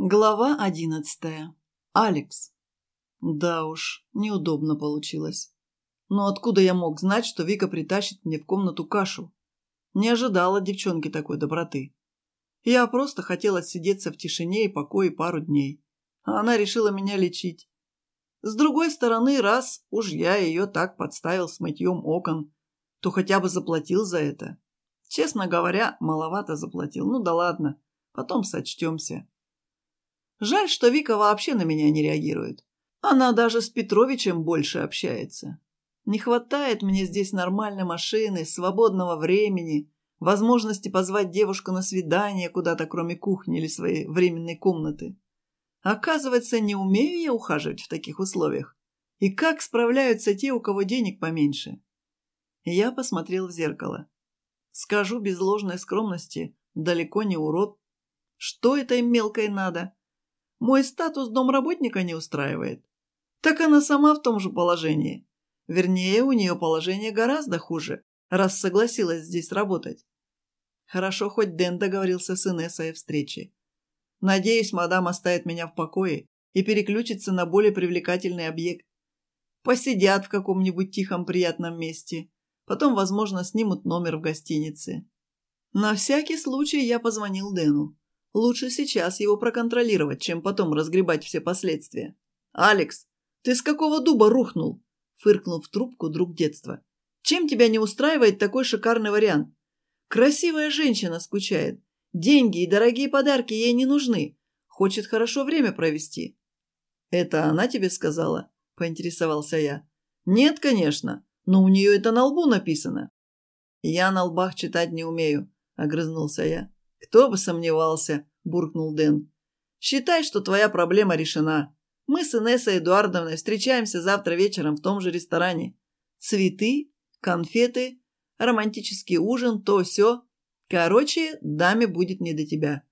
Глава одиннадцатая. Алекс. Да уж, неудобно получилось. Но откуда я мог знать, что Вика притащит мне в комнату кашу? Не ожидала девчонки такой доброты. Я просто хотела сидеться в тишине и покое пару дней. А она решила меня лечить. С другой стороны, раз уж я ее так подставил с мытьем окон, то хотя бы заплатил за это. Честно говоря, маловато заплатил. Ну да ладно, потом сочтемся. Жаль, что Вика вообще на меня не реагирует. Она даже с Петровичем больше общается. Не хватает мне здесь нормальной машины, свободного времени, возможности позвать девушку на свидание куда-то, кроме кухни или своей временной комнаты. Оказывается, не умею я ухаживать в таких условиях. И как справляются те, у кого денег поменьше? Я посмотрел в зеркало. Скажу без ложной скромности, далеко не урод. Что этой мелкой надо? Мой статус домработника не устраивает. Так она сама в том же положении. Вернее, у нее положение гораздо хуже, раз согласилась здесь работать. Хорошо, хоть Дэн договорился с Инессой о встрече. Надеюсь, мадам оставит меня в покое и переключится на более привлекательный объект. Посидят в каком-нибудь тихом приятном месте. Потом, возможно, снимут номер в гостинице. На всякий случай я позвонил Дэну. Лучше сейчас его проконтролировать, чем потом разгребать все последствия. «Алекс, ты с какого дуба рухнул?» – фыркнул в трубку друг детства. «Чем тебя не устраивает такой шикарный вариант? Красивая женщина скучает. Деньги и дорогие подарки ей не нужны. Хочет хорошо время провести». «Это она тебе сказала?» – поинтересовался я. «Нет, конечно, но у нее это на лбу написано». «Я на лбах читать не умею», – огрызнулся я. «Кто бы сомневался», – буркнул Дэн. «Считай, что твоя проблема решена. Мы с Инессой Эдуардовной встречаемся завтра вечером в том же ресторане. Цветы, конфеты, романтический ужин, то все. Короче, даме будет не до тебя».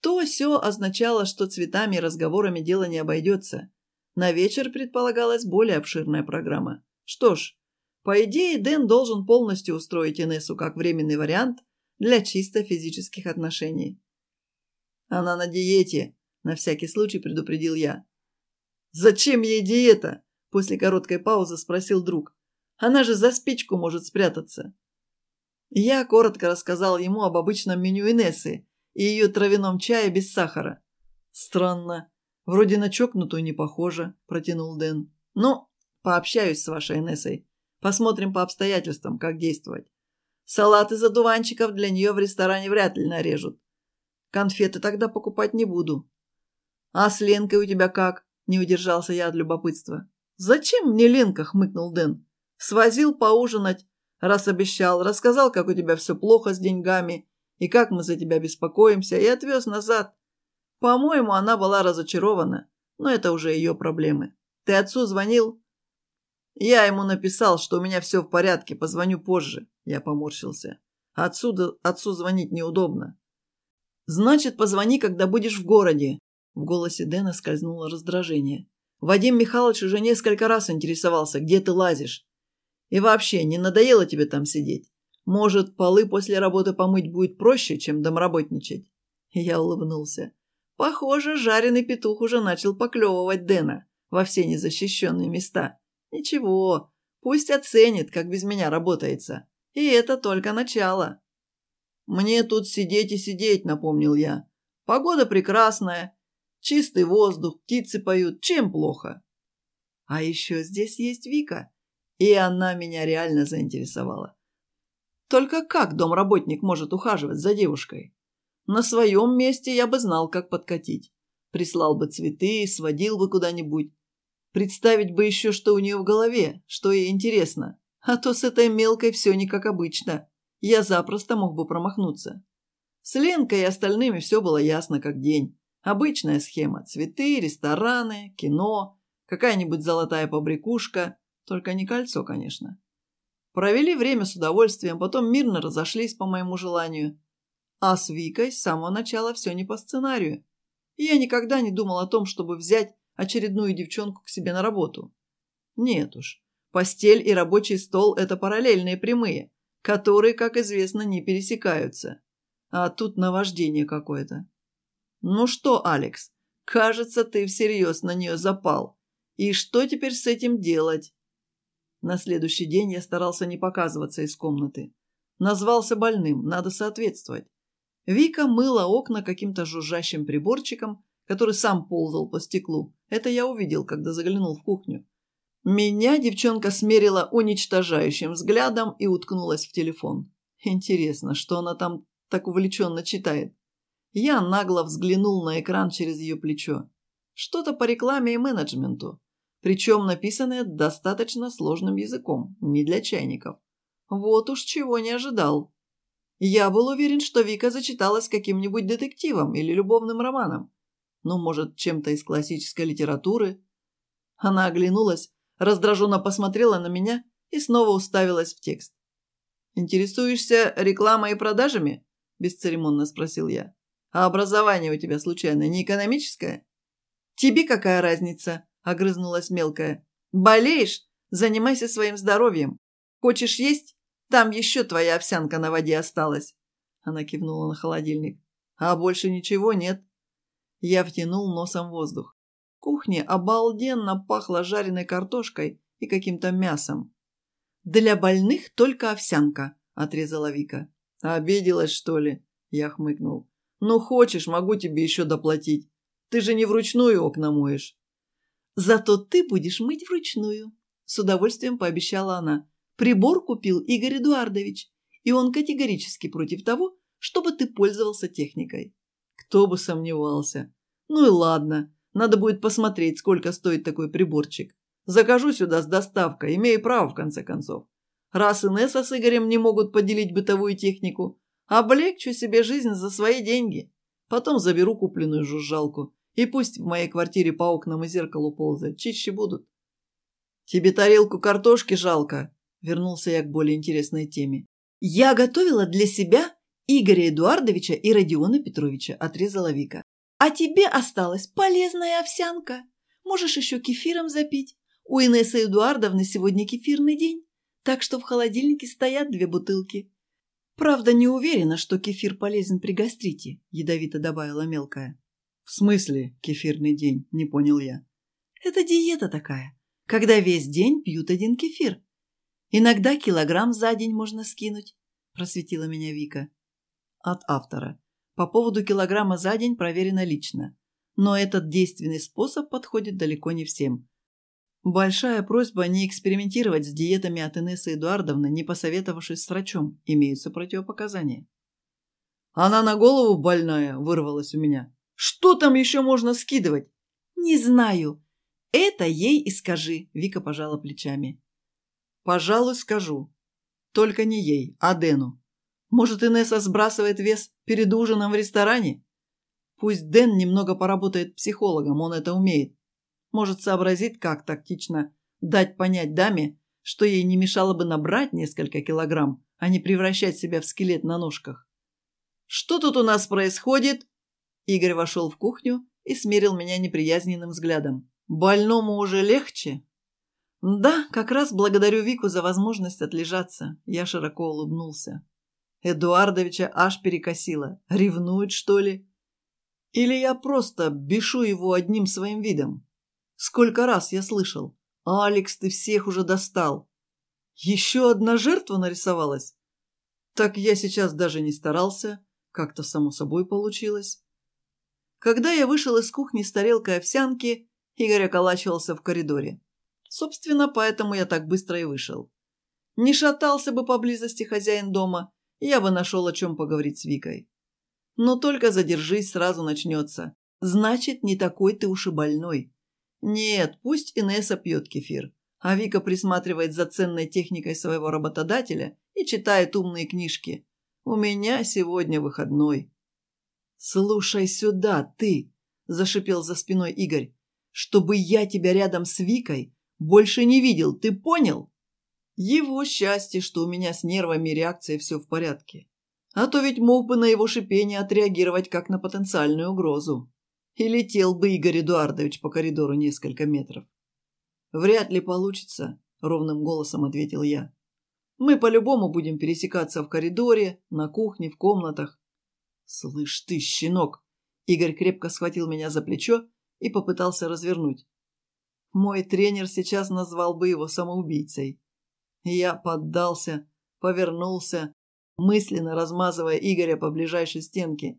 То все означало, что цветами и разговорами дело не обойдется. На вечер предполагалась более обширная программа. Что ж, по идее, Дэн должен полностью устроить Инессу как временный вариант, для чисто физических отношений. «Она на диете», – на всякий случай предупредил я. «Зачем ей диета?» – после короткой паузы спросил друг. «Она же за спичку может спрятаться». Я коротко рассказал ему об обычном меню Инессы и ее травяном чае без сахара. «Странно. Вроде на чокнутую не похоже», – протянул Дэн. «Ну, пообщаюсь с вашей Инессой. Посмотрим по обстоятельствам, как действовать». Салат из одуванчиков для нее в ресторане вряд ли нарежут. Конфеты тогда покупать не буду. А с Ленкой у тебя как? Не удержался я от любопытства. Зачем мне Ленка? хмыкнул Дэн. Свозил поужинать, раз обещал, рассказал, как у тебя все плохо с деньгами и как мы за тебя беспокоимся, и отвез назад. По-моему, она была разочарована, но это Я поморщился. Отсюда, отцу звонить неудобно. «Значит, позвони, когда будешь в городе», – в голосе Дэна скользнуло раздражение. «Вадим Михайлович уже несколько раз интересовался, где ты лазишь. И вообще, не надоело тебе там сидеть? Может, полы после работы помыть будет проще, чем домработничать?» Я улыбнулся. Похоже, жареный петух уже начал поклевывать Дэна во все незащищенные места. Ничего, пусть оценит, как без меня работается. И это только начало. «Мне тут сидеть и сидеть», — напомнил я. «Погода прекрасная, чистый воздух, птицы поют. Чем плохо?» «А еще здесь есть Вика, и она меня реально заинтересовала. Только как домработник может ухаживать за девушкой? На своем месте я бы знал, как подкатить. Прислал бы цветы, сводил бы куда-нибудь. Представить бы еще, что у нее в голове, что ей интересно а то с этой мелкой все не как обычно. Я запросто мог бы промахнуться. С Ленкой и остальными все было ясно как день. Обычная схема – цветы, рестораны, кино, какая-нибудь золотая побрякушка, только не кольцо, конечно. Провели время с удовольствием, потом мирно разошлись по моему желанию. А с Викой с самого начала все не по сценарию. я никогда не думал о том, чтобы взять очередную девчонку к себе на работу. Нет уж, Постель и рабочий стол – это параллельные прямые, которые, как известно, не пересекаются. А тут наваждение какое-то. Ну что, Алекс, кажется, ты всерьез на нее запал. И что теперь с этим делать? На следующий день я старался не показываться из комнаты. Назвался больным, надо соответствовать. Вика мыла окна каким-то жужжащим приборчиком, который сам ползал по стеклу. Это я увидел, когда заглянул в кухню. Меня девчонка смерила уничтожающим взглядом и уткнулась в телефон. Интересно, что она там так увлеченно читает. Я нагло взглянул на экран через ее плечо. Что-то по рекламе и менеджменту. Причем написанное достаточно сложным языком, не для чайников. Вот уж чего не ожидал. Я был уверен, что Вика зачиталась каким-нибудь детективом или любовным романом. Ну, может, чем-то из классической литературы. Она оглянулась, раздраженно посмотрела на меня и снова уставилась в текст. «Интересуешься рекламой и продажами?» – бесцеремонно спросил я. «А образование у тебя, случайно, не экономическое?» «Тебе какая разница?» – огрызнулась мелкая. «Болеешь? Занимайся своим здоровьем. Хочешь есть? Там еще твоя овсянка на воде осталась». Она кивнула на холодильник. «А больше ничего нет». Я втянул носом воздух. Кухня обалденно пахла жареной картошкой и каким-то мясом. «Для больных только овсянка», – отрезала Вика. «Обиделась, что ли?» – я хмыкнул. «Ну, хочешь, могу тебе еще доплатить. Ты же не вручную окна моешь». «Зато ты будешь мыть вручную», – с удовольствием пообещала она. «Прибор купил Игорь Эдуардович, и он категорически против того, чтобы ты пользовался техникой». «Кто бы сомневался». «Ну и ладно. Надо будет посмотреть, сколько стоит такой приборчик. Закажу сюда с доставкой, имею право, в конце концов. Раз Инесса с Игорем не могут поделить бытовую технику, облегчу себе жизнь за свои деньги. Потом заберу купленную жужжалку. И пусть в моей квартире по окнам и зеркалу ползают, чище будут. «Тебе тарелку картошки жалко?» Вернулся я к более интересной теме. «Я готовила для себя Игоря Эдуардовича и Родиона Петровича», – отрезала Вика. «А тебе осталась полезная овсянка. Можешь еще кефиром запить. У Инессы Эдуардовны сегодня кефирный день, так что в холодильнике стоят две бутылки. Правда, не уверена, что кефир полезен при гастрите, ядовито добавила мелкая. В смысле кефирный день? Не понял я. Это диета такая, когда весь день пьют один кефир. Иногда килограмм за день можно скинуть, просветила По поводу килограмма за день проверено лично. Но этот действенный способ подходит далеко не всем. Большая просьба не экспериментировать с диетами от Инессы Эдуардовны, не посоветовавшись с врачом. Имеются противопоказания. «Она на голову больная!» – вырвалась у меня. «Что там еще можно скидывать?» «Не знаю. Это ей и скажи», – Вика пожала плечами. «Пожалуй, скажу. Только не ей, а Дену. Может, Инесса сбрасывает вес перед ужином в ресторане? Пусть Дэн немного поработает психологом, он это умеет. Может сообразить, как тактично дать понять даме, что ей не мешало бы набрать несколько килограмм, а не превращать себя в скелет на ножках. «Что тут у нас происходит?» Игорь вошел в кухню и смерил меня неприязненным взглядом. «Больному уже легче?» «Да, как раз благодарю Вику за возможность отлежаться», – я широко улыбнулся. Эдуардовича аж перекосило. Ревнует, что ли? Или я просто бешу его одним своим видом? Сколько раз я слышал. «Алекс, ты всех уже достал!» «Еще одна жертва нарисовалась?» «Так я сейчас даже не старался. Как-то само собой получилось». Когда я вышел из кухни с тарелкой овсянки, Игорь околачивался в коридоре. Собственно, поэтому я так быстро и вышел. Не шатался бы поблизости хозяин дома – я бы нашел о чем поговорить с Викой. Но только задержись, сразу начнется. Значит, не такой ты уж и больной. Нет, пусть Инесса пьет кефир, а Вика присматривает за ценной техникой своего работодателя и читает умные книжки. У меня сегодня выходной. «Слушай сюда, ты!» – зашипел за спиной Игорь. «Чтобы я тебя рядом с Викой больше не видел, ты понял?» Его счастье, что у меня с нервами и реакцией все в порядке. А то ведь мог бы на его шипение отреагировать как на потенциальную угрозу. И летел бы Игорь Эдуардович по коридору несколько метров. «Вряд ли получится», — ровным голосом ответил я. «Мы по-любому будем пересекаться в коридоре, на кухне, в комнатах». «Слышь ты, щенок!» Игорь крепко схватил меня за плечо и попытался развернуть. Мой тренер сейчас назвал бы его самоубийцей. Я поддался, повернулся, мысленно размазывая Игоря по ближайшей стенке,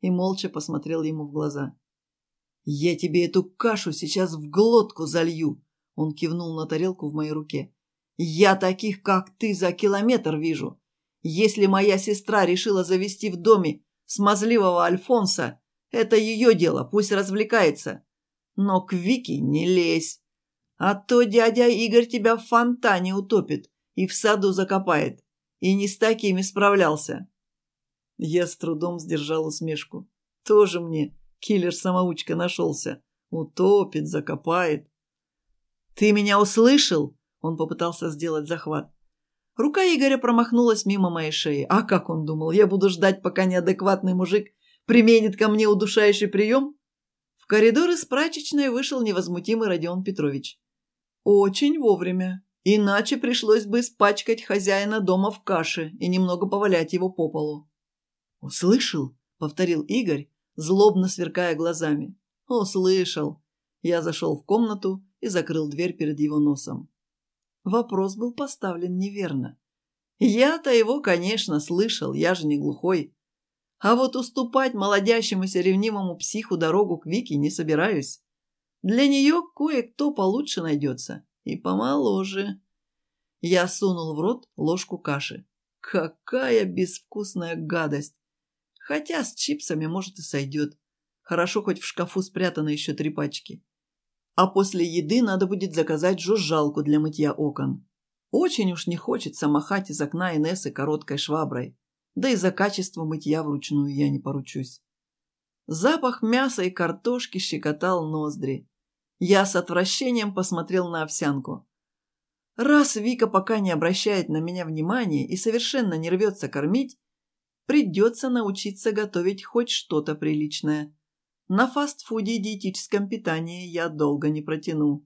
и молча посмотрел ему в глаза. «Я тебе эту кашу сейчас в глотку залью!» Он кивнул на тарелку в моей руке. «Я таких, как ты, за километр вижу. Если моя сестра решила завести в доме смазливого Альфонса, это ее дело, пусть развлекается. Но к Вике не лезь!» А то дядя Игорь тебя в фонтане утопит и в саду закопает. И не с такими справлялся. Я с трудом сдержал усмешку. Тоже мне киллер-самоучка нашелся. Утопит, закопает. «Ты меня услышал?» Он попытался сделать захват. Рука Игоря промахнулась мимо моей шеи. А как он думал, я буду ждать, пока неадекватный мужик применит ко мне удушающий прием? В коридор из прачечной вышел невозмутимый Родион Петрович. очень вовремя. Иначе пришлось бы испачкать хозяина дома в каше и немного повалять его по полу. «Услышал?» — повторил Игорь, злобно сверкая глазами. «Услышал». Я зашел в комнату и закрыл дверь перед его носом. Вопрос был поставлен неверно. Я-то его, конечно, слышал, я же не глухой. А вот уступать молодящемуся ревнивому психу дорогу к Вике не собираюсь. Для нее кое-кто получше найдется. И помоложе. Я сунул в рот ложку каши. Какая безвкусная гадость! Хотя с чипсами, может, и сойдет. Хорошо, хоть в шкафу спрятаны еще три пачки. А после еды надо будет заказать жужжалку для мытья окон. Очень уж не хочется махать из окна Инессы короткой шваброй. Да и за качество мытья вручную я не поручусь. Запах мяса и картошки щекотал ноздри. Я с отвращением посмотрел на овсянку. Раз Вика пока не обращает на меня внимания и совершенно не рвется кормить, придется научиться готовить хоть что-то приличное. На фастфуде и диетическом питании я долго не протяну.